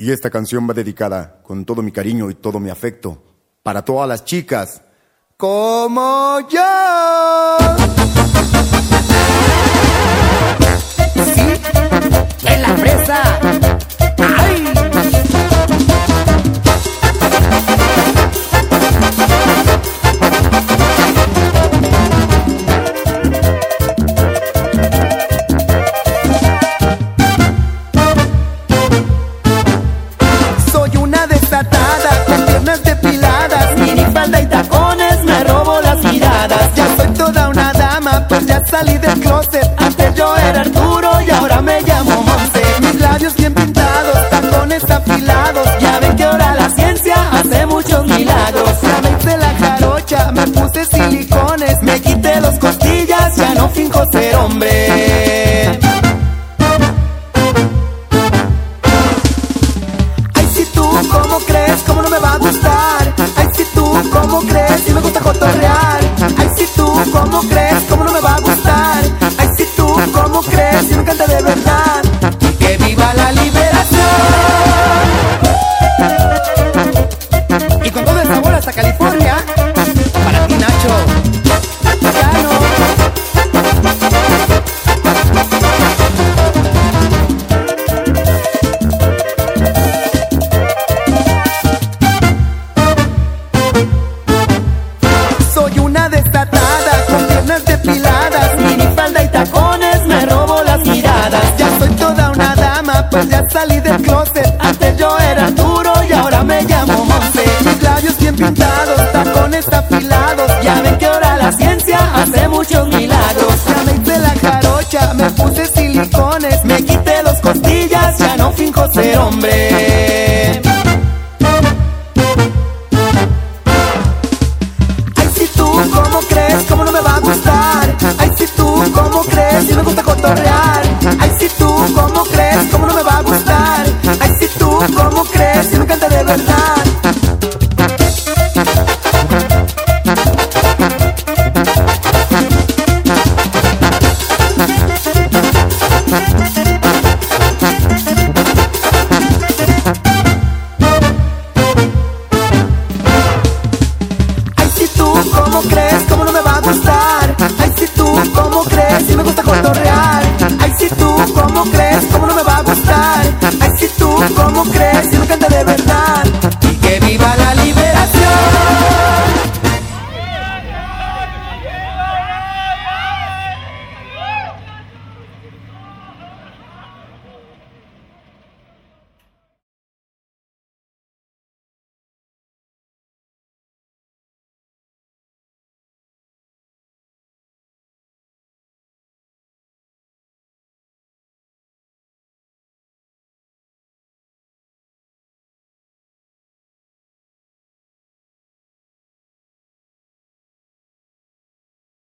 Y esta canción va dedicada con todo mi cariño y todo mi afecto para todas las chicas como yo. Salí del closet. Antes yo era Arturo y ahora me llamo Monse. Mis labios bien pintados, tacones afilados. Ya ven que ahora la ciencia hace muchos milagros. Ya hice la jarocha, me puse silicones, me quité dos costillas, ya no finjo ser hombre. Salí del closet. Antes yo era duro y ahora me llamo Monse. Mis labios bien pintados, tacones afilados. Ya ven que ahora la ciencia hace muchos milagros. Ya me hice la jarocha, me puse silicones, me quité dos costillas, ya no finjo ser hombre. ¿Cómo crees? ¿Cómo no me va a gustar? Ay, si tú, ¿cómo crees? Si me gusta cotorrear. Ay, si tú, ¿cómo crees?